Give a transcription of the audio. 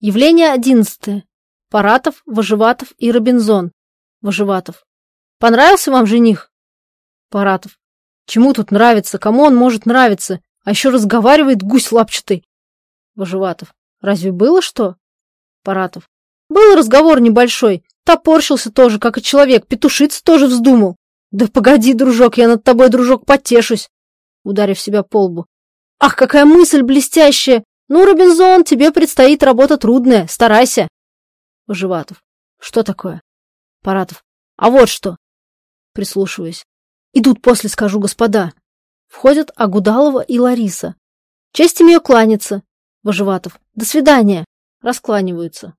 Явление одиннадцатое. Паратов, Вожеватов и Робинзон. Вожеватов. Понравился вам жених? Паратов. Чему тут нравится? Кому он может нравиться? А еще разговаривает гусь лапчатый. Вожеватов. Разве было что? Паратов. Был разговор небольшой. Топорщился тоже, как и человек. Петушиться тоже вздумал. Да погоди, дружок, я над тобой, дружок, потешусь. Ударив себя по лбу. Ах, какая мысль блестящая! Ну, Робинзон, тебе предстоит работа трудная. Старайся. Вожеватов. Что такое? Паратов. А вот что. Прислушиваясь. Идут после, скажу, господа. Входят Агудалова и Лариса. Честь им ее кланяться. Вожеватов. До свидания. Раскланиваются.